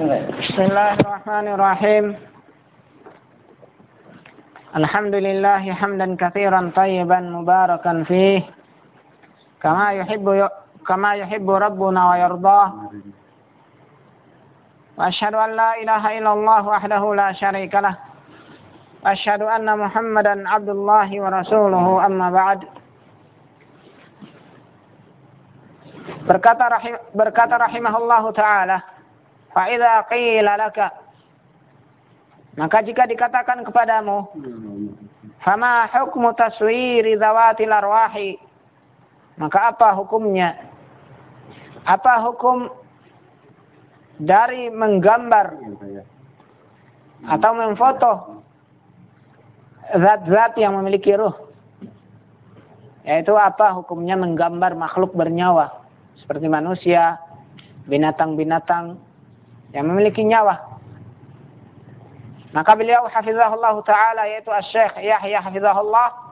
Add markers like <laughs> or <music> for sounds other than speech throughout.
Bismillahirrahmanirrahim. Alhamdulillah hamdan katsiran tayyiban mubarakan fi kama yuhibbu kama yuhibbu rabbuna wa yarda. Wa asyhadu an la ilaha la syarika lah. Anna Muhammadan abdullah wa rasuluhu amma ba'd. Berkata rahim, berkata rahimahullahu taala, fa idza qila maka jika dikatakan kepadamu fama hukmu taswiri zawatil arwahi? Maka apa hukumnya? Apa hukum dari menggambar atau memfoto zat-zat yang memiliki ruh? Yaitu apa hukumnya menggambar makhluk bernyawa? Seperti manusia, binatang-binatang yang memiliki nyawa. Maka beliau hafizahullah taala yaitu Asy-Syaikh Yahya hafizahullah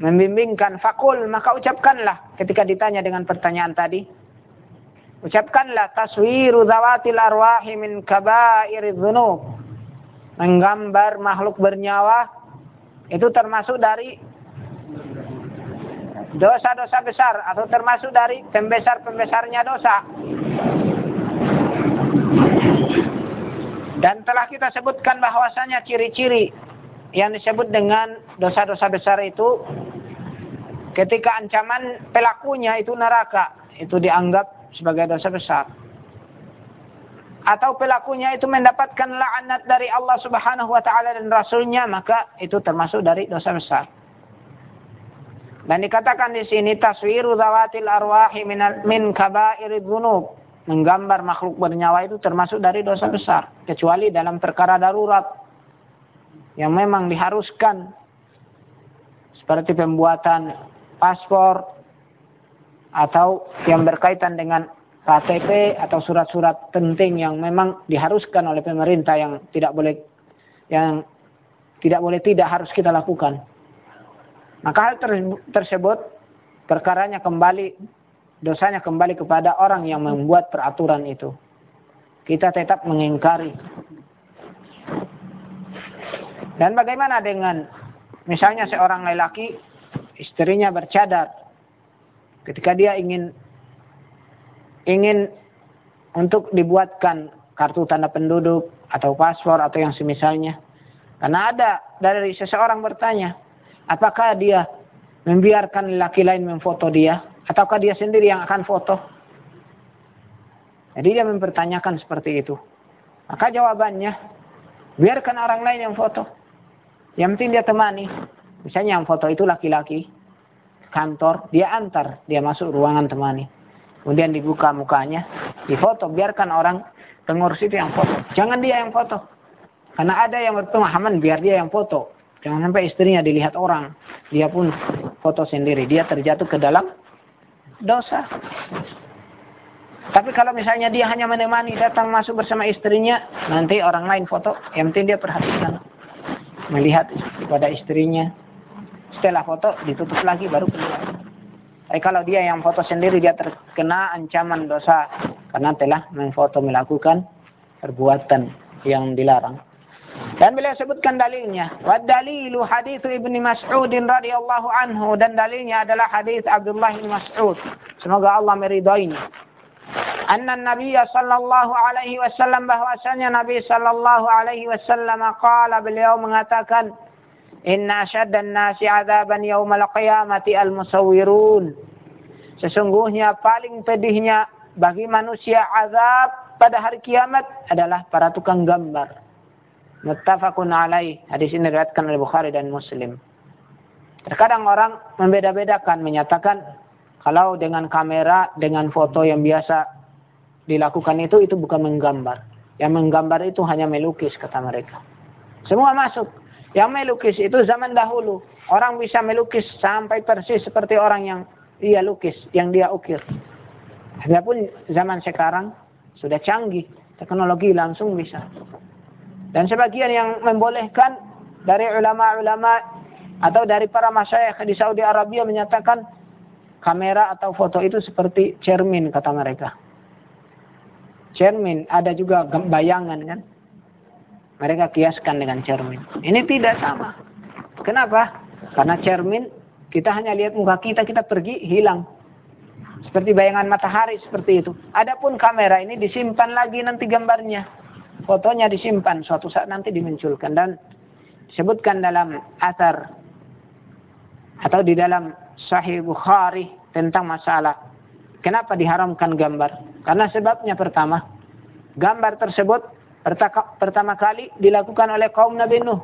membimbingkan fakul maka ucapkanlah ketika ditanya dengan pertanyaan tadi ucapkanlah taswiru zawatil arwahi min kaba'iriz dzunub menggambar makhluk bernyawa itu termasuk dari dosa-dosa besar atau termasuk dari pembesar-pembesarnya dosa. Dan telah kita sebutkan bahwasanya ciri-ciri yang disebut dengan dosa-dosa besar itu ketika ancaman pelakunya itu neraka, itu dianggap sebagai dosa besar. Atau pelakunya itu mendapatkan laknat dari Allah Subhanahu wa taala dan rasulnya, maka itu termasuk dari dosa besar. Dan dikatakan di sini taswiru zawatil arwahi min, kabairid dzunub. Menggambar makhluk bernyawa itu termasuk dari dosa besar. Kecuali dalam perkara darurat. Yang memang diharuskan. Seperti pembuatan paspor. Atau yang berkaitan dengan KTP atau surat-surat penting yang memang diharuskan oleh pemerintah yang tidak boleh yang tidak boleh tidak harus kita lakukan. Maka hal tersebut perkaranya kembali dosanya kembali kepada orang yang membuat peraturan itu. Kita tetap mengingkari. Dan bagaimana dengan misalnya seorang lelaki istrinya bercadar ketika dia ingin ingin untuk dibuatkan kartu tanda penduduk atau paspor atau yang semisalnya. Karena ada dari seseorang bertanya, Apakah dia membiarkan laki lain memfoto dia? Ataukah dia sendiri yang akan foto? Jadi dia mempertanyakan seperti itu. Maka jawabannya, biarkan orang lain yang foto. Yang penting dia temani. Misalnya yang foto itu laki-laki, kantor, dia antar, dia masuk ruangan temani. Kemudian dibuka mukanya, difoto, biarkan orang pengurus itu yang foto. Jangan dia yang foto. Karena ada yang berpemahaman biar dia yang foto. Jangan sampai istrinya dilihat orang. Dia pun foto sendiri. Dia terjatuh ke dalam dosa. Tapi kalau misalnya dia hanya menemani datang masuk bersama istrinya, nanti orang lain foto, yang penting dia perhatikan. Melihat pada istrinya. Setelah foto ditutup lagi baru keluar. Tapi kalau dia yang foto sendiri dia terkena ancaman dosa karena telah memfoto melakukan perbuatan yang dilarang. Dan beliau sebutkan dalilnya. Wa dalilu hadis Ibnu Mas'ud radhiyallahu anhu dan dalilnya adalah hadis Abdullah bin Mas'ud. Semoga Allah meridainya. Anna Nabi sallallahu alaihi wasallam bahwasanya Nabi sallallahu alaihi wasallam qala beliau mengatakan Inna syaddan nasi adzaban yaumal qiyamati al-musawwirun. Sesungguhnya paling pedihnya bagi manusia azab pada hari kiamat adalah para tukang gambar Muttafaqun alaih. Hadis ini diriwayatkan oleh Bukhari dan Muslim. Terkadang orang membeda-bedakan menyatakan kalau dengan kamera dengan foto yang biasa dilakukan itu itu bukan menggambar. Yang menggambar itu hanya melukis kata mereka. Semua masuk. Yang melukis itu zaman dahulu. Orang bisa melukis sampai persis seperti orang yang dia lukis, yang dia ukir. Adapun zaman sekarang sudah canggih, teknologi langsung bisa. Dan sebagian yang membolehkan dari ulama-ulama atau dari para masyayikh di Saudi Arabia menyatakan kamera atau foto itu seperti cermin kata mereka. cermin, ada juga bayangan kan. Mereka kiaskan dengan cermin. Ini tidak sama. Kenapa? Karena cermin kita hanya lihat muka kita, kita pergi hilang. Seperti bayangan matahari seperti itu. Adapun kamera ini disimpan lagi nanti gambarnya. Fotonya disimpan suatu saat nanti dimunculkan dan disebutkan dalam asar atau di dalam Sahih Bukhari tentang masalah kenapa diharamkan gambar. Karena sebabnya pertama, gambar tersebut pertama kali dilakukan oleh kaum Nabi Nuh.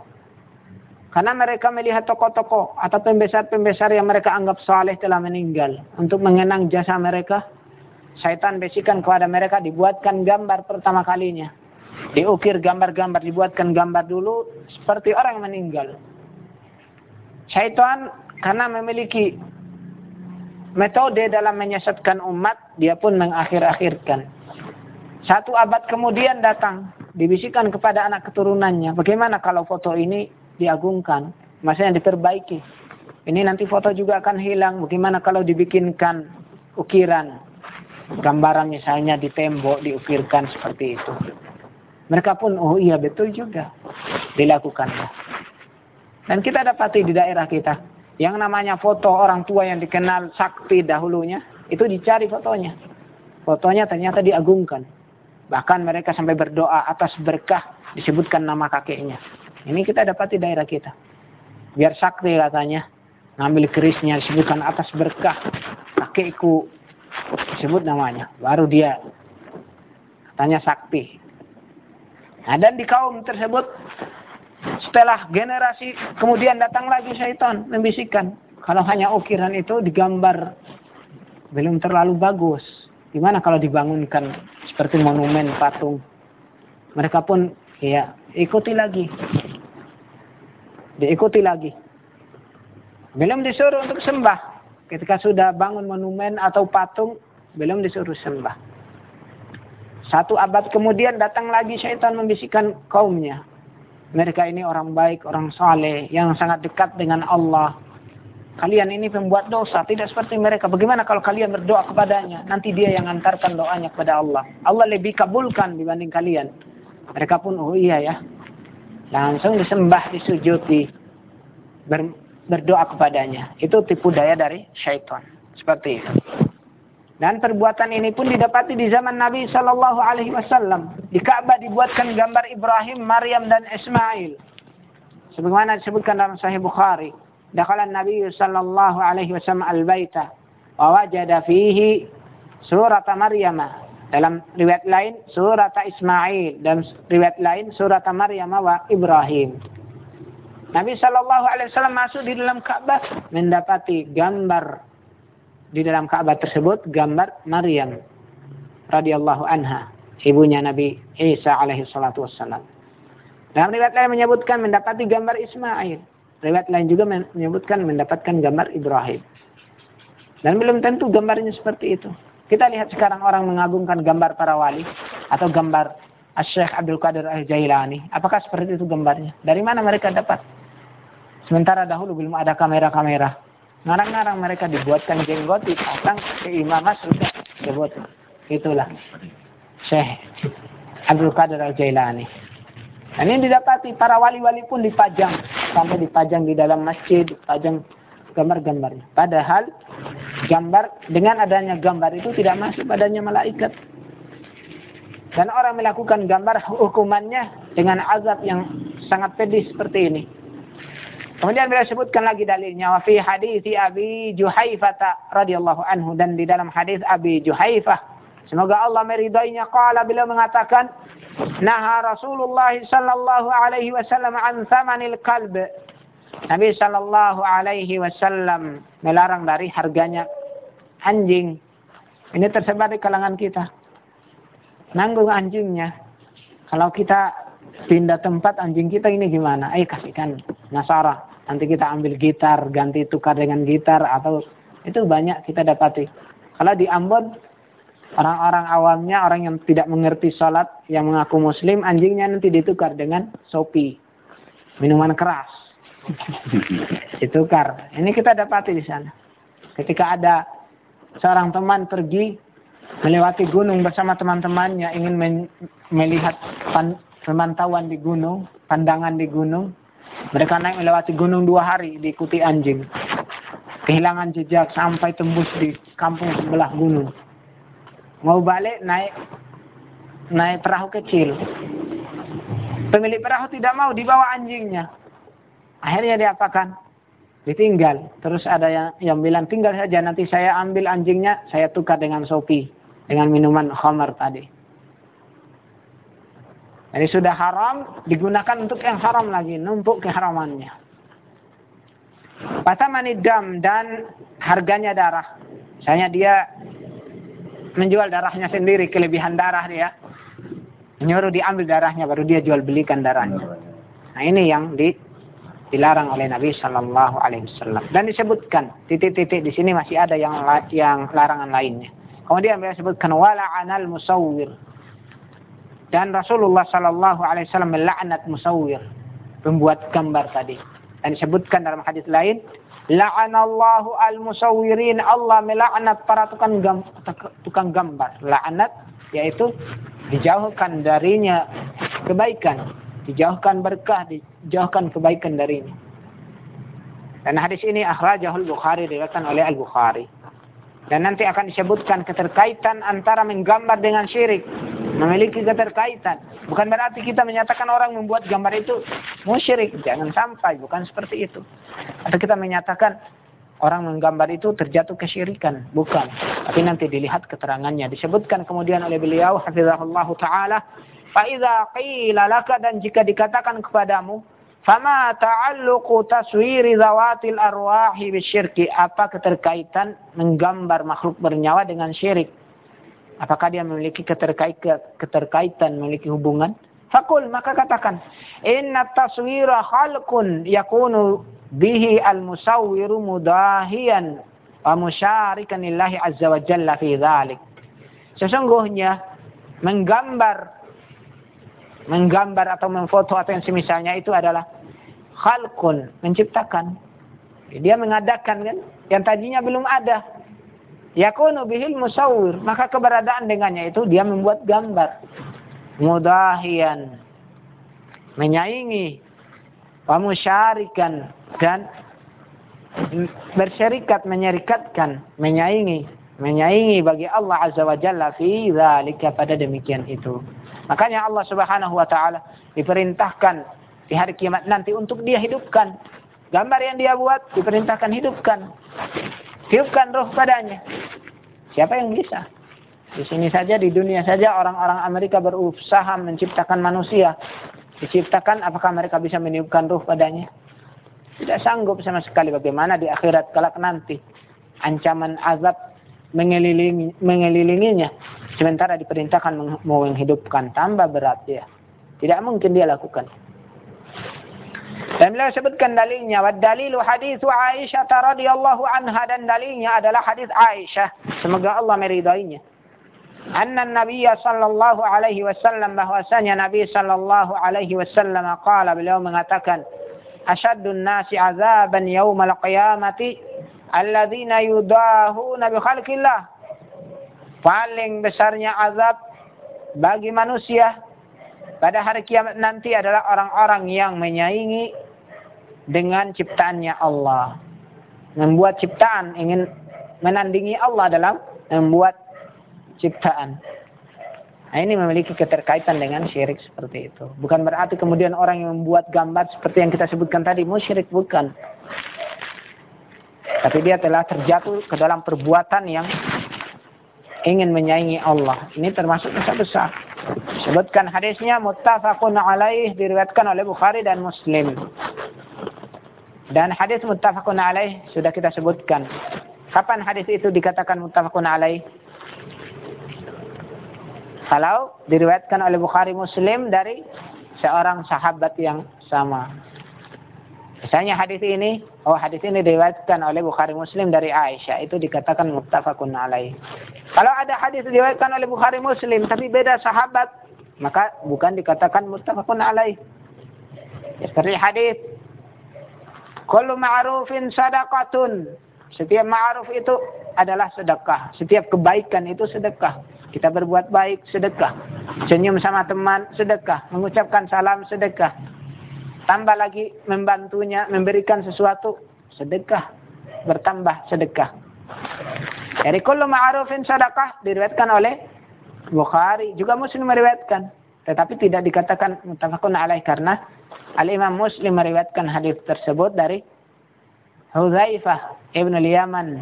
Karena mereka melihat tokoh-tokoh atau pembesar-pembesar yang mereka anggap saleh telah meninggal. Untuk mengenang jasa mereka, syaitan bisikan kepada mereka dibuatkan gambar pertama kalinya. Diukir gambar-gambar, dibuatkan gambar dulu seperti orang yang meninggal. Syaitan karena memiliki metode dalam menyesatkan umat, dia pun mengakhir-akhirkan. Satu abad kemudian datang, dibisikkan kepada anak keturunannya, bagaimana kalau foto ini diagungkan, maksudnya diperbaiki. Ini nanti foto juga akan hilang, bagaimana kalau dibikinkan ukiran, gambaran misalnya di tembok diukirkan seperti itu. Mereka pun, oh iya betul juga, dilakukannya. Dan kita dapati di daerah kita, yang namanya foto orang tua yang dikenal sakti dahulunya, itu dicari fotonya. Fotonya ternyata diagungkan. Bahkan mereka sampai berdoa atas berkah disebutkan nama kakeknya. Ini kita dapat di daerah kita. Biar sakti katanya. Ngambil kerisnya disebutkan atas berkah. Kakekku disebut namanya. Baru dia katanya sakti. Nah, dan di kaum tersebut setelah generasi kemudian datang lagi syaitan membisikkan. Kalau hanya ukiran itu digambar belum terlalu bagus. Gimana kalau dibangunkan seperti monumen patung? Mereka pun ya ikuti lagi diikuti lagi. Belum disuruh untuk sembah. Ketika sudah bangun monumen atau patung, belum disuruh sembah. Satu abad kemudian datang lagi syaitan membisikkan kaumnya. Mereka ini orang baik, orang saleh yang sangat dekat dengan Allah. Kalian ini pembuat dosa, tidak seperti mereka. Bagaimana kalau kalian berdoa kepadanya? Nanti dia yang antarkan doanya kepada Allah. Allah lebih kabulkan dibanding kalian. Mereka pun, oh iya ya, langsung disembah, disujuti, ber, berdoa kepadanya. Itu tipu daya dari syaitan. Seperti itu. Dan perbuatan ini pun didapati di zaman Nabi Shallallahu Alaihi Wasallam. Di Ka'bah dibuatkan gambar Ibrahim, Maryam dan Ismail. Sebagaimana disebutkan dalam Sahih Bukhari. Dakhala Nabi Shallallahu Alaihi Wasallam al-baita. Wa wajada fihi surat Maryam dalam riwayat lain surat Ismail dan riwayat lain surat Maryam wa Ibrahim. Nabi Shallallahu Alaihi Wasallam masuk di dalam Ka'bah mendapati gambar di dalam Ka'bah tersebut gambar Maryam radhiyallahu anha ibunya Nabi Isa alaihi salatu wassalam. Dalam riwayat lain menyebutkan mendapati gambar Ismail. Riwayat lain juga menyebutkan mendapatkan gambar Ibrahim. Dan belum tentu gambarnya seperti itu. Kita lihat sekarang orang mengagungkan gambar para wali atau gambar Syekh Abdul Qadir Al-Jailani. Apakah seperti itu gambarnya? Dari mana mereka dapat? Sementara dahulu belum ada kamera-kamera. Ngarang-ngarang mereka dibuatkan jenggot, dipasang ke imamah sudah dibuat. Itulah Syekh Abdul Qadir Al-Jailani. Dan ini didapati para wali-wali pun dipajang. Sampai dipajang di dalam masjid, dipajang gambar-gambarnya. Padahal gambar dengan adanya gambar itu tidak masuk badannya malaikat. Dan orang melakukan gambar hukumannya dengan azab yang sangat pedih seperti ini. Kemudian beliau sebutkan lagi dalilnya wa fi hadis Abi Juhaifah radhiyallahu anhu dan di dalam hadis Abi Juhaifah semoga Allah meridainya qala beliau mengatakan naha Rasulullah sallallahu alaihi wasallam an thamanil kalb Nabi Shallallahu Alaihi Wasallam melarang dari harganya anjing. Ini tersebar di kalangan kita. Nanggung anjingnya. Kalau kita pindah tempat anjing kita ini gimana? Ayo kasihkan nasara. Nanti kita ambil gitar, ganti tukar dengan gitar atau itu banyak kita dapati. Kalau di Ambon orang-orang awamnya, orang yang tidak mengerti sholat, yang mengaku muslim, anjingnya nanti ditukar dengan sopi, minuman keras <laughs> ditukar. Ini kita dapati di sana. Ketika ada seorang teman pergi melewati gunung bersama teman-temannya ingin melihat pemantauan di gunung, pandangan di gunung. Mereka naik melewati gunung dua hari diikuti anjing. Kehilangan jejak sampai tembus di kampung sebelah gunung. Mau balik naik naik perahu kecil. Pemilik perahu tidak mau dibawa anjingnya. Akhirnya diapakan? Ditinggal. Terus ada yang, yang bilang tinggal saja nanti saya ambil anjingnya, saya tukar dengan sopi. Dengan minuman khamar tadi. Jadi sudah haram, digunakan untuk yang haram lagi. Numpuk keharamannya. Patamanidam dan harganya darah. Misalnya dia menjual darahnya sendiri, kelebihan darah dia. Menyuruh diambil darahnya, baru dia jual belikan darahnya. Nah ini yang di dilarang oleh Nabi Shallallahu Alaihi Wasallam dan disebutkan titik-titik di sini masih ada yang yang larangan lainnya. Kemudian beliau sebutkan wala anal musawwir dan Rasulullah Shallallahu Alaihi Wasallam melaknat musawwir pembuat gambar tadi dan disebutkan dalam hadis lain la'anallahu al musawwirin Allah melaknat para tukang gam, tukang gambar laknat yaitu dijauhkan darinya kebaikan dijauhkan berkah, dijauhkan kebaikan darinya. Dan hadis ini akhrajahul Bukhari diriwayatkan oleh Al-Bukhari. Dan nanti akan disebutkan keterkaitan antara menggambar dengan syirik. Memiliki keterkaitan. Bukan berarti kita menyatakan orang membuat gambar itu musyrik. Jangan sampai, bukan seperti itu. Atau kita menyatakan orang menggambar itu terjatuh kesyirikan. Bukan. Tapi nanti dilihat keterangannya. Disebutkan kemudian oleh beliau, hafizahullah ta'ala, Faiza qila laka dan jika dikatakan kepadamu, fama ta'alluqu taswiri zawatil arwahi bisyirki. Apa keterkaitan menggambar makhluk bernyawa dengan syirik? Apakah dia memiliki keterkaitan, memiliki hubungan? Fakul maka katakan, inna taswira khalqun yakunu bihi al-musawwiru mudahiyan wa musyarikan lillahi azza wa jalla fi dhalik. Sesungguhnya menggambar menggambar atau memfoto atau yang semisalnya itu adalah khalqun, menciptakan. Dia mengadakan kan yang tadinya belum ada. Yakunu bihil musawwir, maka keberadaan dengannya itu dia membuat gambar. Mudahian. Menyaingi. Wa musyarikan. Dan bersyarikat menyerikatkan. Menyaingi. Menyaingi bagi Allah azza wa jalla fi dzalika pada demikian itu. Makanya Allah Subhanahu wa taala diperintahkan di hari kiamat nanti untuk dia hidupkan. Gambar yang dia buat diperintahkan hidupkan. Hidupkan roh padanya. Siapa yang bisa? Di sini saja, di dunia saja orang-orang Amerika berusaha menciptakan manusia. Diciptakan, apakah mereka bisa meniupkan roh padanya? Tidak sanggup sama sekali bagaimana di akhirat kelak nanti. Ancaman azab mengelilingi, mengelilinginya. Sementara diperintahkan menghidupkan tambah berat ya. Tidak mungkin dia lakukan. Dan beliau sebutkan dalilnya. Wa dalilu hadithu Aisyah radhiyallahu anha. Dan dalilnya adalah hadis Aisyah. Semoga Allah meridainya. Anna Nabi sallallahu alaihi wasallam bahwasanya Nabi sallallahu alaihi wasallam qala beliau mengatakan asyadun nasi azaban yaumal qiyamati alladzina yudahuna bi khalqillah paling besarnya azab bagi manusia pada hari kiamat nanti adalah orang-orang yang menyaingi dengan ciptaannya Allah. Membuat ciptaan, ingin menandingi Allah dalam membuat ciptaan. Nah, ini memiliki keterkaitan dengan syirik seperti itu. Bukan berarti kemudian orang yang membuat gambar seperti yang kita sebutkan tadi musyrik bukan. Tapi dia telah terjatuh ke dalam perbuatan yang ingin menyaingi Allah. Ini termasuk dosa besar. Sebutkan hadisnya muttafaqun alaih diriwayatkan oleh Bukhari dan Muslim. Dan hadis muttafaqun alaih sudah kita sebutkan. Kapan hadis itu dikatakan muttafaqun alaih? Kalau diriwayatkan oleh Bukhari Muslim dari seorang sahabat yang sama. Misalnya hadis ini, oh hadis ini diriwayatkan oleh Bukhari Muslim dari Aisyah, itu dikatakan muttafaqun alaih. Kalau ada hadis diriwayatkan oleh Bukhari Muslim tapi beda sahabat, maka bukan dikatakan muttafaqun alaih. Ya, seperti hadis Kullu ma'rufin sadaqatun. Setiap ma'ruf itu adalah sedekah. Setiap kebaikan itu sedekah. Kita berbuat baik, sedekah. Senyum sama teman, sedekah. Mengucapkan salam, sedekah. Tambah lagi membantunya, memberikan sesuatu, sedekah. Bertambah sedekah. Dari kullu ma'arufin sedekah diriwayatkan oleh Bukhari. Juga Muslim meriwayatkan. Tetapi tidak dikatakan mutafakun alaih karena Al-Imam Muslim meriwayatkan hadis tersebut dari Hudzaifah ibn al-Yaman.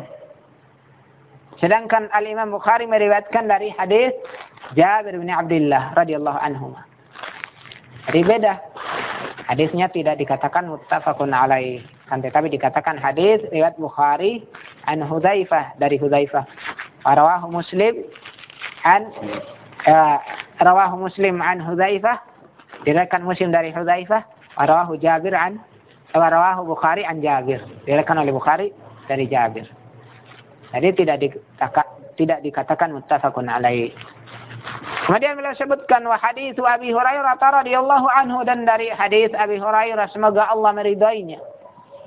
Sedangkan Al-Imam Bukhari meriwayatkan dari hadis Jabir bin Abdullah radhiyallahu anhu. Jadi beda. Hadisnya tidak dikatakan muttafaqun alaih. Kan tetapi dikatakan hadis riwayat Bukhari an Hudzaifah dari Hudzaifah. Rawahu Muslim an uh, rawahu Muslim an Hudzaifah. Diriwayatkan Muslim dari Hudzaifah. Rawahu Jabir an rawahu Bukhari an Jabir. Diriwayatkan oleh Bukhari dari Jabir. Jadi tidak dikatakan tidak dikatakan muttafaqun alaih. Kemudian beliau sebutkan wa hadis Abi Hurairah radhiyallahu anhu dan dari hadis Abi Hurairah semoga Allah meridainya.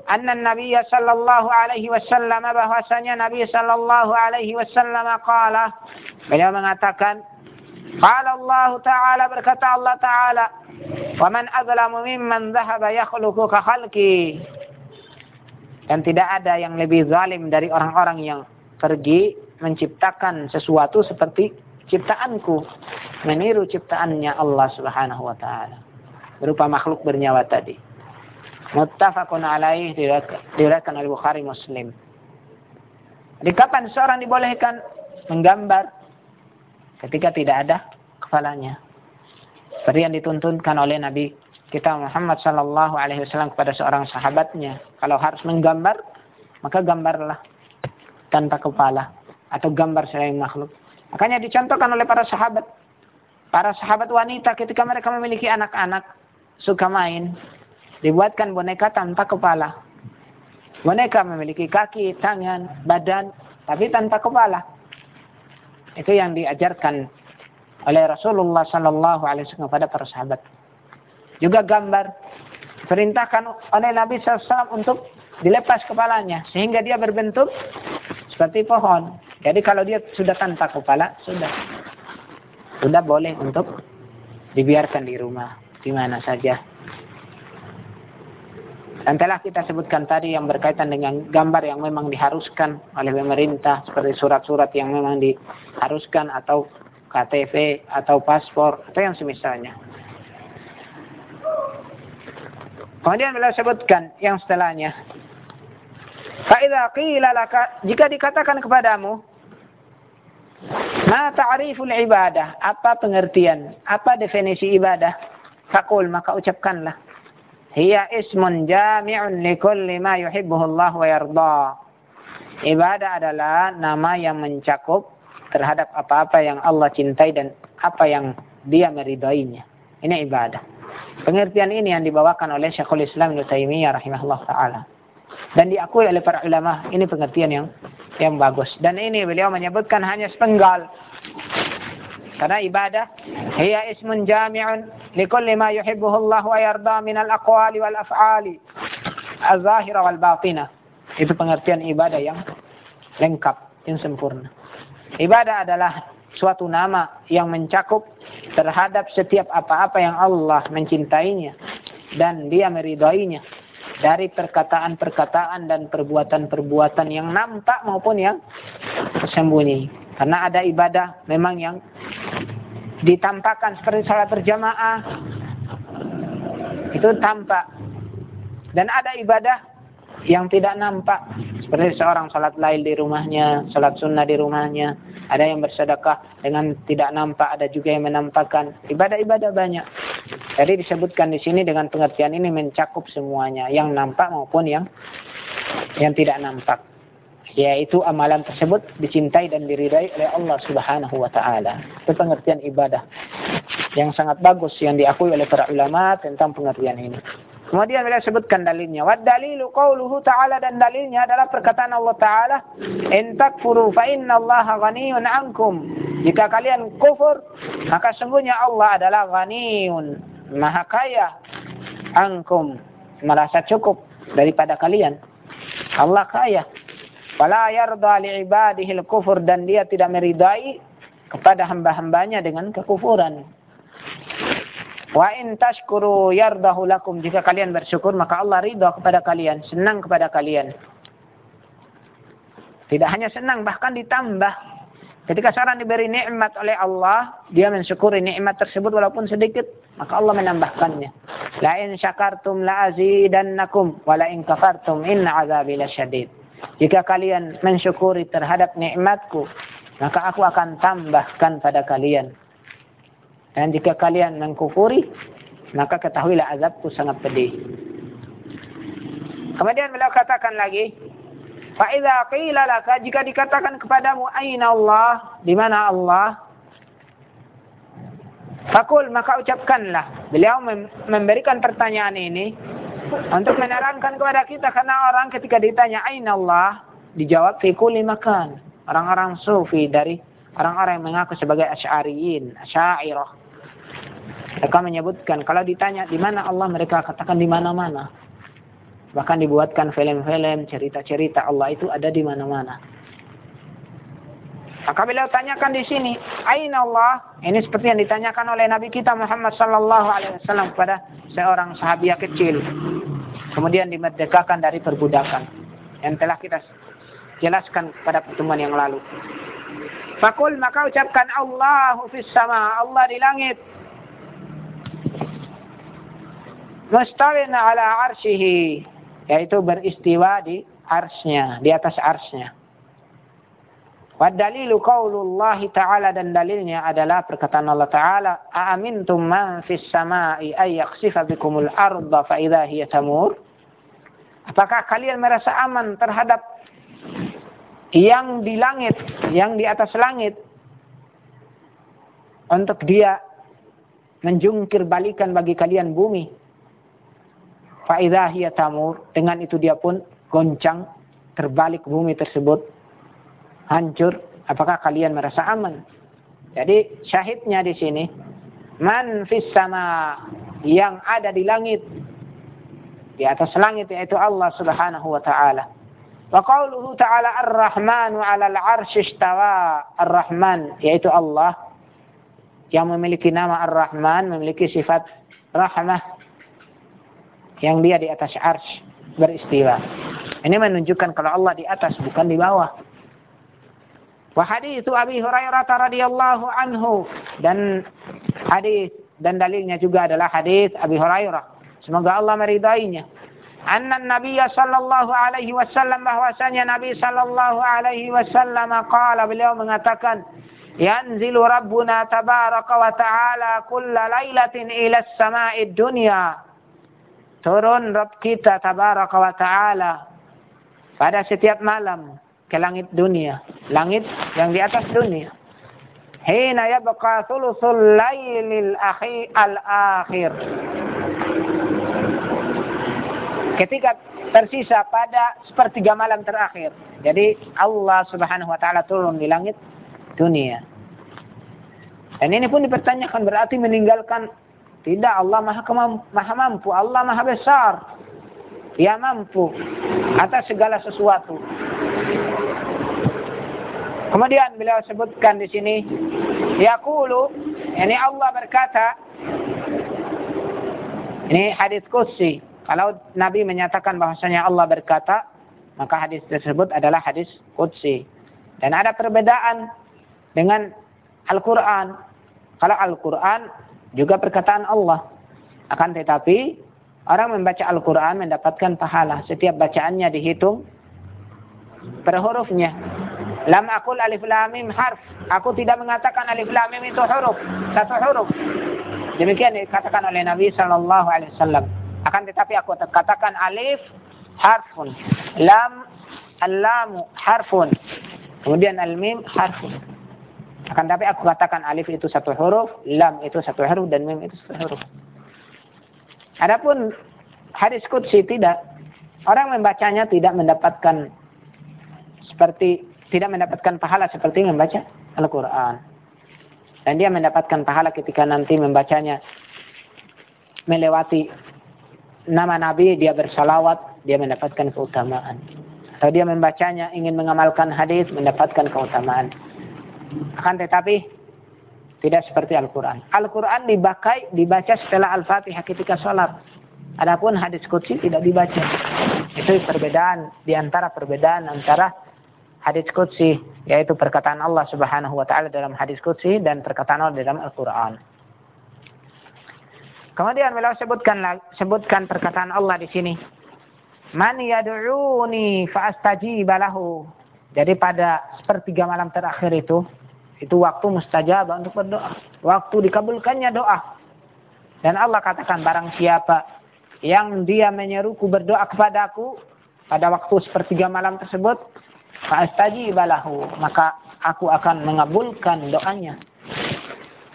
Anna Nabi sallallahu alaihi wasallam bahwasanya Nabi sallallahu alaihi wasallam qala beliau mengatakan Qala Allah Ta'ala berkata Allah Ta'ala, "Wa man azlamu mimman dhahaba yakhluqu ka khalqi." Dan tidak ada yang lebih zalim dari orang-orang yang pergi menciptakan sesuatu seperti ciptaanku, meniru ciptaannya Allah Subhanahu wa taala. Berupa makhluk bernyawa tadi. Muttafaqun alaih diriwayatkan oleh Bukhari Muslim. Di kapan seorang dibolehkan menggambar ketika tidak ada kepalanya. Seperti yang dituntunkan oleh Nabi kita Muhammad Sallallahu Alaihi Wasallam kepada seorang sahabatnya, kalau harus menggambar, maka gambarlah tanpa kepala atau gambar selain makhluk. Makanya dicontohkan oleh para sahabat. Para sahabat wanita ketika mereka memiliki anak-anak suka main, dibuatkan boneka tanpa kepala. Boneka memiliki kaki, tangan, badan, tapi tanpa kepala. Itu yang diajarkan oleh Rasulullah Sallallahu Alaihi Wasallam kepada para sahabat. Juga gambar perintahkan oleh Nabi SAW untuk dilepas kepalanya sehingga dia berbentuk seperti pohon. Jadi kalau dia sudah tanpa kepala sudah sudah boleh untuk dibiarkan di rumah di mana saja. Dan telah kita sebutkan tadi yang berkaitan dengan gambar yang memang diharuskan oleh pemerintah seperti surat-surat yang memang diharuskan atau KTP atau paspor atau yang semisalnya. Kemudian beliau sebutkan yang setelahnya. Fa'idha qila laka, jika dikatakan kepadamu, Ma ta'riful ibadah, apa pengertian, apa definisi ibadah? Fakul, maka ucapkanlah hiya ismun jami'un likulli ma yuhibbuhu Allah wa yarda. Ibadah adalah nama yang mencakup terhadap apa-apa yang Allah cintai dan apa yang dia meridainya. Ini ibadah. Pengertian ini yang dibawakan oleh Syekhul Islam Ibnu Taimiyah rahimahullah taala. Dan diakui oleh para ulama, ini pengertian yang yang bagus. Dan ini beliau menyebutkan hanya sepenggal. Karena ibadah hiya ismun jami'un likulli ma yuhibbuhu Allah wa yarda min al-aqwali wal af'ali az-zahira wal batina. Itu pengertian ibadah yang lengkap, yang sempurna. Ibadah adalah suatu nama yang mencakup terhadap setiap apa-apa yang Allah mencintainya dan dia meridainya dari perkataan-perkataan dan perbuatan-perbuatan yang nampak maupun yang tersembunyi. Karena ada ibadah memang yang ditampakkan seperti salat berjamaah. Itu tampak. Dan ada ibadah yang tidak nampak. Seperti seorang salat lain di rumahnya, salat sunnah di rumahnya, ada yang bersedekah dengan tidak nampak, ada juga yang menampakkan. Ibadah-ibadah banyak. Jadi disebutkan di sini dengan pengertian ini mencakup semuanya, yang nampak maupun yang yang tidak nampak yaitu amalan tersebut dicintai dan diridai oleh Allah Subhanahu wa taala. Itu pengertian ibadah yang sangat bagus yang diakui oleh para ulama tentang pengertian ini. Kemudian beliau sebutkan dalilnya. Wa dalilu qauluhu ta'ala dan dalilnya adalah perkataan Allah Ta'ala. In takfuru fa inna Allah ghaniyun ankum. Jika kalian kufur, maka sungguhnya Allah adalah ghaniyun. Maha kaya. Ankum. Merasa cukup daripada kalian. Allah kaya Wala yarda li'ibadihil kufur dan dia tidak meridai kepada hamba-hambanya dengan kekufuran. Wa in tashkuru yardahu lakum. Jika kalian bersyukur, maka Allah ridha kepada kalian, senang kepada kalian. Tidak hanya senang, bahkan ditambah. Ketika seorang diberi nikmat oleh Allah, dia mensyukuri nikmat tersebut walaupun sedikit, maka Allah menambahkannya. La in syakartum la azidannakum wa la in kafartum inna azabi lasyadid. Jika kalian mensyukuri terhadap nikmatku, maka aku akan tambahkan pada kalian. Dan jika kalian mengkufuri, maka ketahuilah azabku sangat pedih. Kemudian beliau katakan lagi, Fa'idha qila laka, jika dikatakan kepadamu, Aina Allah, di mana Allah? Fakul, maka ucapkanlah. Beliau memberikan pertanyaan ini untuk menerangkan kepada kita, karena orang ketika ditanya, Aina Allah, dijawab, Fikuli makan. Orang-orang sufi dari orang-orang yang mengaku sebagai asyariyin, asyairah. Mereka menyebutkan kalau ditanya di mana Allah mereka katakan di mana-mana. Bahkan dibuatkan film-film, cerita-cerita Allah itu ada di mana-mana. Maka beliau tanyakan di sini, Aina Allah? Ini seperti yang ditanyakan oleh Nabi kita Muhammad Sallallahu Alaihi Wasallam kepada seorang sahabat kecil. Kemudian dimerdekakan dari perbudakan. Yang telah kita jelaskan pada pertemuan yang lalu. Fakul maka ucapkan Allahu fis sama, Allah di langit. mustawin ala arsyihi yaitu beristiwa di arsnya di atas arsnya wa dalilu qaulullah ta'ala dan dalilnya adalah perkataan Allah taala aamintum man fis samai ay yakhsifa bikumul arda fa idza hiya tamur apakah kalian merasa aman terhadap yang di langit yang di atas langit untuk dia menjungkir balikan bagi kalian bumi Fa'idha hiya tamur. Dengan itu dia pun goncang. Terbalik bumi tersebut. Hancur. Apakah kalian merasa aman? Jadi syahidnya di sini. Man fis sama. Yang ada di langit. Di atas langit yaitu Allah subhanahu wa ta'ala. Wa qawluhu ta'ala ar-Rahmanu 'alal 'arsy istawa. Ar-Rahman yaitu Allah yang memiliki nama Ar-Rahman memiliki sifat rahmah yang dia di atas ars beristiwa. Ini menunjukkan kalau Allah di atas bukan di bawah. Wa hadithu Abi Hurairah radhiyallahu anhu dan hadis dan dalilnya juga adalah hadis Abi Hurairah. Semoga Allah meridainya. Anna Nabi sallallahu alaihi wasallam bahwasanya Nabi sallallahu alaihi wasallam qala beliau mengatakan yanzilu rabbuna tabaraka wa ta'ala kulla lailatin ila as-sama'i dunya turun Rabb kita tabaraka wa ta'ala pada setiap malam ke langit dunia. Langit yang di atas dunia. Hina yabqa thulusul laylil akhi al-akhir. Ketika tersisa pada sepertiga malam terakhir. Jadi Allah subhanahu wa ta'ala turun di langit dunia. Dan ini pun dipertanyakan berarti meninggalkan tidak, Allah maha, maha mampu. Allah maha besar. Dia mampu atas segala sesuatu. Kemudian beliau sebutkan di sini, Yaqulu, ini Allah berkata, ini hadis kursi. Kalau Nabi menyatakan bahwasanya Allah berkata, maka hadis tersebut adalah hadis kursi. Dan ada perbedaan dengan Al-Quran. Kalau Al-Quran juga perkataan Allah. Akan tetapi orang membaca Al-Quran mendapatkan pahala. Setiap bacaannya dihitung per hurufnya. Lam akul alif lamim harf. Aku tidak mengatakan alif lamim itu huruf. Satu huruf. Demikian dikatakan oleh Nabi Shallallahu Alaihi Wasallam. Akan tetapi aku katakan alif harfun. Lam al-lamu harfun. Kemudian al-mim harfun. Akan tapi aku katakan alif itu satu huruf, lam itu satu huruf, dan mim itu satu huruf. Adapun hadis kudsi tidak. Orang membacanya tidak mendapatkan seperti tidak mendapatkan pahala seperti membaca Al-Quran. Dan dia mendapatkan pahala ketika nanti membacanya melewati nama Nabi, dia bersalawat, dia mendapatkan keutamaan. atau dia membacanya ingin mengamalkan hadis mendapatkan keutamaan. Akan tetapi tidak seperti Al-Quran. Al-Quran dibakai, dibaca setelah Al-Fatihah ketika sholat. Adapun hadis kutsi tidak dibaca. Itu perbedaan di antara perbedaan antara hadis kutsi yaitu perkataan Allah Subhanahu wa taala dalam hadis kutsi dan perkataan Allah dalam Al-Qur'an. Kemudian beliau sebutkan sebutkan perkataan Allah di sini. Man yad'uni fa'astajib lahu. Jadi pada sepertiga malam terakhir itu itu waktu mustajab untuk berdoa. Waktu dikabulkannya doa. Dan Allah katakan barang siapa yang dia menyeruku berdoa kepadaku pada waktu sepertiga malam tersebut, fa'astajib lahu, maka aku akan mengabulkan doanya.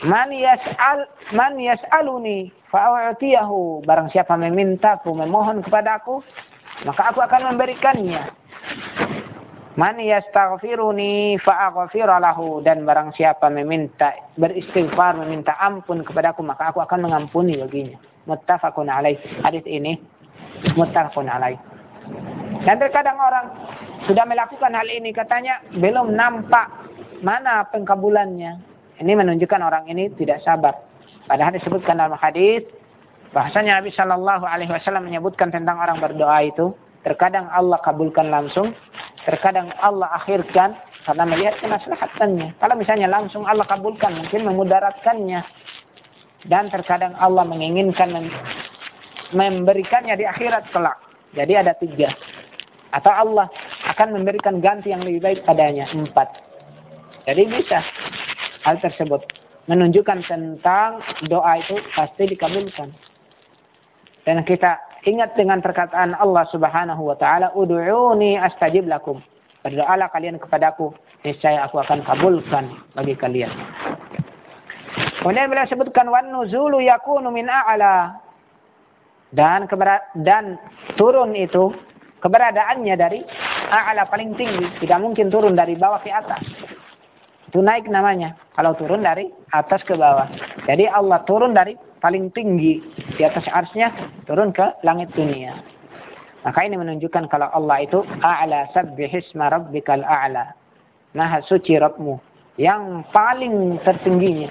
Man yas'al man yas'aluni fa'u'tiyahu. Barang siapa memintaku, memohon kepadaku, maka aku akan memberikannya. Man yastaghfiruni fa'aghfira lahu dan barang siapa meminta beristighfar meminta ampun kepadaku maka aku akan mengampuni baginya. Muttafaqun alaih. Hadis ini muttafaqun alaih. Dan terkadang orang sudah melakukan hal ini katanya belum nampak mana pengkabulannya. Ini menunjukkan orang ini tidak sabar. Padahal disebutkan dalam hadis bahasanya Nabi Shallallahu Alaihi Wasallam menyebutkan tentang orang berdoa itu terkadang Allah kabulkan langsung, terkadang Allah akhirkan karena melihat kemaslahatannya. Kalau misalnya langsung Allah kabulkan mungkin memudaratkannya dan terkadang Allah menginginkan memberikannya di akhirat kelak. Jadi ada tiga. Atau Allah akan memberikan ganti yang lebih baik padanya. Empat. Jadi bisa hal tersebut. Menunjukkan tentang doa itu pasti dikabulkan. Dan kita ingat dengan perkataan Allah subhanahu wa ta'ala. Udu'uni astajib lakum. Berdoalah kalian kepadaku. Niscaya aku akan kabulkan bagi kalian. Kemudian beliau sebutkan wan nuzulu yakunu min a'la. Dan dan turun itu keberadaannya dari a'la paling tinggi, tidak mungkin turun dari bawah ke atas. Itu naik namanya. Kalau turun dari atas ke bawah. Jadi Allah turun dari paling tinggi di atas arsnya turun ke langit dunia. Maka ini menunjukkan kalau Allah itu a'la sabbihisma rabbikal a'la. Maha suci Rabbmu yang paling tertingginya,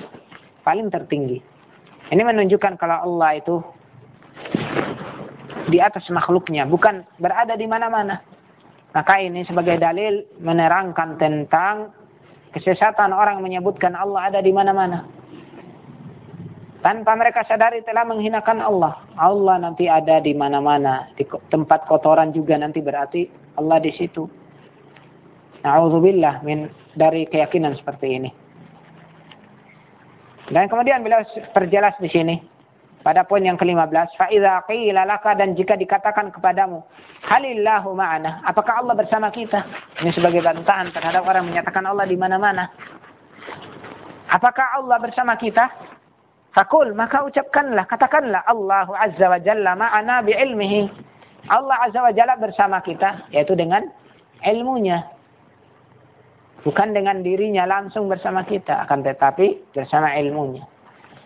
paling tertinggi. Ini menunjukkan kalau Allah itu di atas makhluknya, bukan berada di mana-mana. Maka ini sebagai dalil menerangkan tentang kesesatan orang menyebutkan Allah ada di mana-mana. Tanpa mereka sadari telah menghinakan Allah. Allah nanti ada di mana-mana. Di tempat kotoran juga nanti berarti Allah di situ. Na'udzubillah min dari keyakinan seperti ini. Dan kemudian beliau perjelas di sini pada poin yang ke-15, fa'idha qila dan jika dikatakan kepadamu, halillahu ma'ana, apakah Allah bersama kita? Ini sebagai bantahan terhadap orang menyatakan Allah di mana-mana. Apakah Allah bersama kita? Fakul, maka ucapkanlah, katakanlah Allahu Azza wa Jalla ma'ana bi'ilmihi. Allah Azza wa Jalla bersama kita, yaitu dengan ilmunya. Bukan dengan dirinya langsung bersama kita, akan tetapi bersama ilmunya.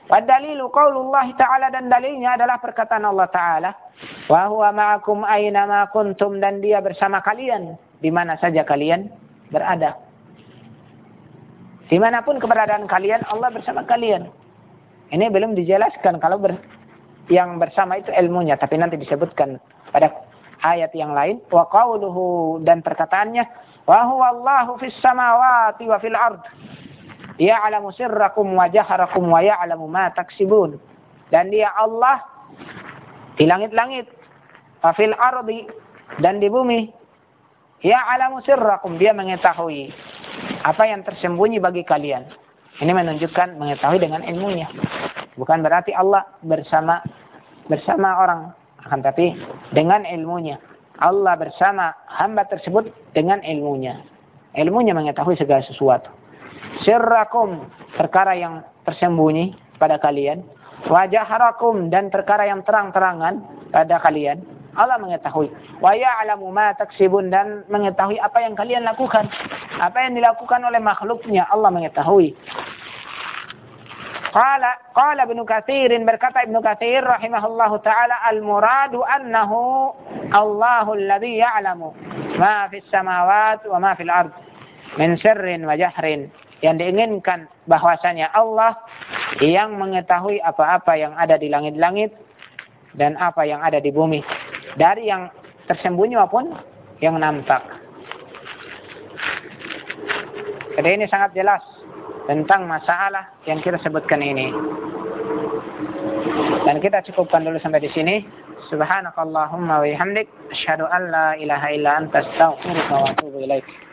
Wadalilu qaulullah ta'ala dan dalilnya adalah perkataan Allah Ta'ala. Wa huwa ma'akum aina ma kuntum dan dia bersama kalian. Di mana saja kalian berada. Di mana pun keberadaan kalian, Allah bersama kalian. Ini belum dijelaskan kalau ber, yang bersama itu ilmunya. Tapi nanti disebutkan pada ayat yang lain. Wa qauluhu dan perkataannya. Wa huwa Allahu fis samawati wa fil ard Ya'lamu sirrakum wa jaharakum wa ya'lamu ma taksibun. Dan dia Allah di langit-langit, fil ardi dan di bumi. Ya'lamu sirrakum, dia mengetahui apa yang tersembunyi bagi kalian. Ini menunjukkan mengetahui dengan ilmunya. Bukan berarti Allah bersama bersama orang, akan tapi dengan ilmunya. Allah bersama hamba tersebut dengan ilmunya. Ilmunya mengetahui segala sesuatu sirrakum perkara yang tersembunyi pada kalian. Wajaharakum dan perkara yang terang-terangan pada kalian. Allah mengetahui. Wa ya'lamu ma taksibun dan mengetahui apa yang kalian lakukan. Apa yang dilakukan oleh makhluknya Allah mengetahui. Qala Qala Ibnu Katsirin berkata Ibnu Katsir rahimahullahu taala al muradu annahu Allahu alladhi ya'lamu ma fis samawati wa ma fil ard min sirrin wa jahrin. Yang diinginkan bahwasanya Allah yang mengetahui apa-apa yang ada di langit-langit dan apa yang ada di bumi. Dari yang tersembunyi maupun yang nampak. Jadi ini sangat jelas tentang masalah yang kita sebutkan ini. Dan kita cukupkan dulu sampai di sini. Subhanakallahumma wa bihamdik asyhadu an la ilaha illa anta astaghfiruka wa atubu ilaik.